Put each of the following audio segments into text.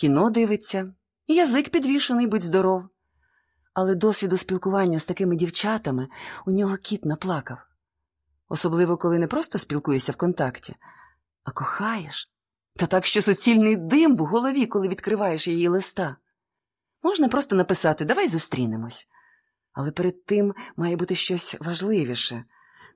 кіно дивиться, язик підвішений, будь здоров. Але досвіду спілкування з такими дівчатами у нього кіт наплакав. Особливо, коли не просто спілкуєшся в контакті, а кохаєш. Та так, що суцільний дим в голові, коли відкриваєш її листа. Можна просто написати Давай зустрінемось. Але перед тим має бути щось важливіше,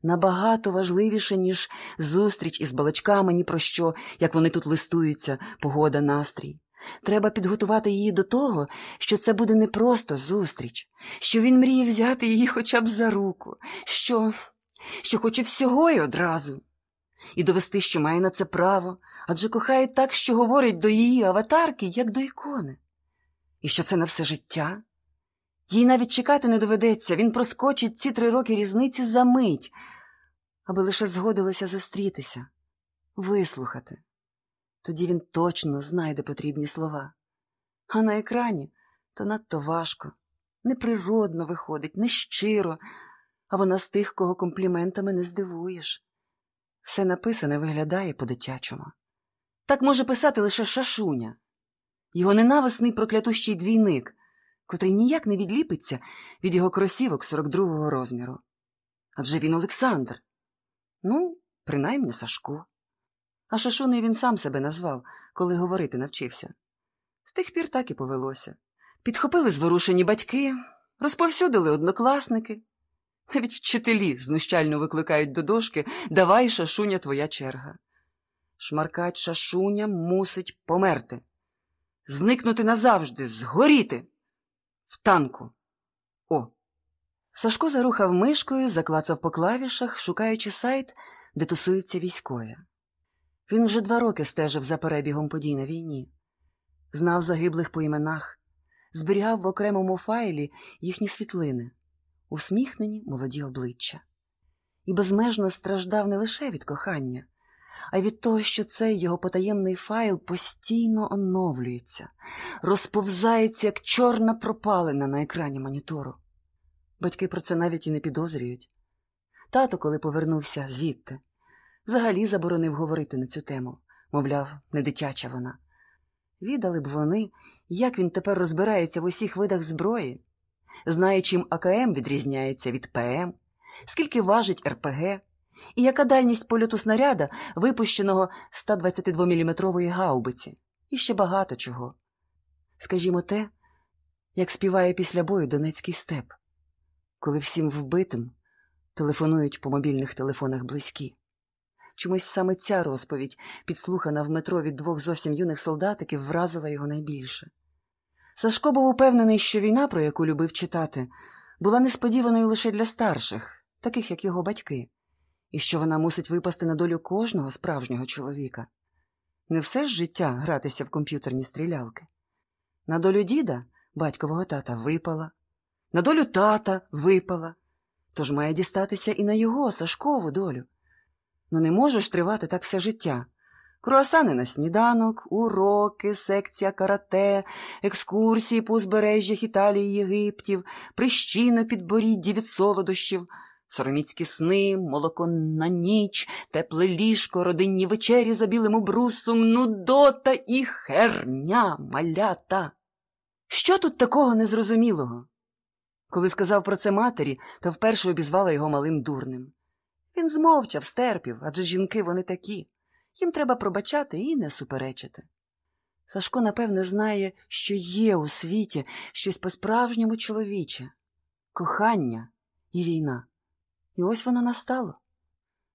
набагато важливіше, ніж зустріч із балачками ні про що, як вони тут листуються, погода, настрій. Треба підготувати її до того, що це буде не просто зустріч, що він мріє взяти її хоча б за руку, що, що хоче всього й одразу, і довести, що має на це право, адже кохає так, що говорить до її аватарки, як до ікони, і що це на все життя. Їй навіть чекати не доведеться, він проскочить ці три роки різниці за мить, аби лише згодилися зустрітися, вислухати. Тоді він точно знайде потрібні слова. А на екрані то надто важко, неприродно виходить, нещиро, а вона з тих, кого компліментами не здивуєш. Все написане виглядає по-дитячому. Так може писати лише шашуня, його ненависний проклятущий двійник, котрий ніяк не відліпиться від його кросівок 42-го розміру. Адже він Олександр. Ну, принаймні Сашко. А шашуною він сам себе назвав, коли говорити навчився. З тих пір так і повелося. Підхопили зворушені батьки, розповсюдили однокласники. Навіть вчителі знущально викликають до дошки Давай, шашуня, твоя черга. Шмаркач шашуня мусить померти, зникнути назавжди, згоріти в танку. О. Сашко зарухав мишкою, заклацав по клавішах, шукаючи сайт, де тусуються військові. Він вже два роки стежив за перебігом подій на війні, знав загиблих по іменах, зберігав в окремому файлі їхні світлини, усміхнені молоді обличчя, і безмежно страждав не лише від кохання, а й від того, що цей його потаємний файл постійно оновлюється, розповзається, як чорна пропалина на екрані монітору. Батьки про це навіть і не підозрюють. Тато, коли повернувся звідти, взагалі заборонив говорити на цю тему, мовляв, не дитяча вона. Відали б вони, як він тепер розбирається в усіх видах зброї, знає, чим АКМ відрізняється від ПМ, скільки важить РПГ, і яка дальність польоту снаряда, випущеного 122-мм гаубиці, і ще багато чого. Скажімо те, як співає після бою Донецький степ, коли всім вбитим телефонують по мобільних телефонах близькі. Чомусь саме ця розповідь, підслухана в метро від двох зовсім юних солдатиків, вразила його найбільше. Сашко був упевнений, що війна, про яку любив читати, була несподіваною лише для старших, таких як його батьки, і що вона мусить випасти на долю кожного справжнього чоловіка. Не все ж життя гратися в комп'ютерні стрілялки. На долю діда, батькового тата, випала, на долю тата випала, тож має дістатися і на його Сашкову долю. Ну не може ж тривати так все життя. Круасани на сніданок, уроки, секція карате, екскурсії по узбережжях Італії, Єгиптів, прищі на підборідді від солодощів, сороміцькі сни, молоко на ніч, тепле ліжко, родинні вечері за білим обрусом, нудота і херня малята. Що тут такого незрозумілого? Коли сказав про це матері, то вперше обізвала його малим дурним. Він змовчав, стерпів, адже жінки вони такі. Їм треба пробачати і не суперечити. Сашко, напевне, знає, що є у світі щось по-справжньому чоловіче кохання і війна. І ось воно настало.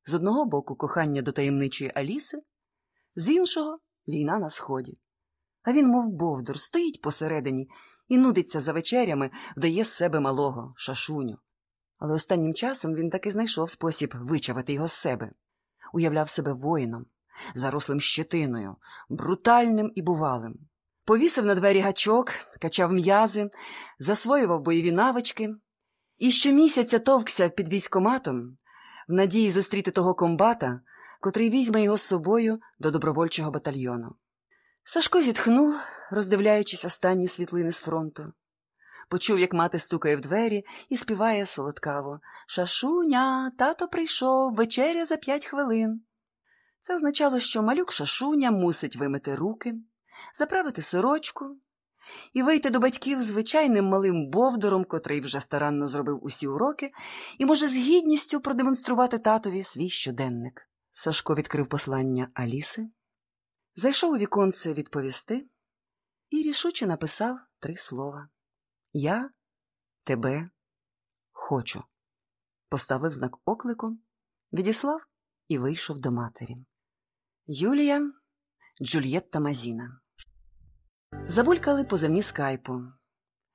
З одного боку кохання до таємничої Аліси, з іншого війна на сході. А він, мов бовдур, стоїть посередині і нудиться за вечерями, вдає з себе малого шашуню. Але останнім часом він таки знайшов спосіб вичавити його з себе, уявляв себе воїном, зарослим щетиною, брутальним і бувалим. Повісив на двері гачок, качав м'язи, засвоював бойові навички і щомісяця товкся під військоматом в надії зустріти того комбата, котрий візьме його з собою до добровольчого батальйону. Сашко зітхнув, роздивляючись останні світлини з фронту. Почув, як мати стукає в двері і співає солодкаво Шашуня, тато прийшов, вечеря за п'ять хвилин. Це означало, що малюк шашуня мусить вимити руки, заправити сорочку і вийти до батьків звичайним малим бовдуром, котрий вже старанно зробив усі уроки, і може з гідністю продемонструвати татові свій щоденник. Сашко відкрив послання Аліси, зайшов у віконце відповісти і рішуче написав три слова Я тебе хочу. Поставив знак оклику, відіслав і вийшов до матері. Юлія Джульєтта Мазіна. Забулькали по землі скайпу.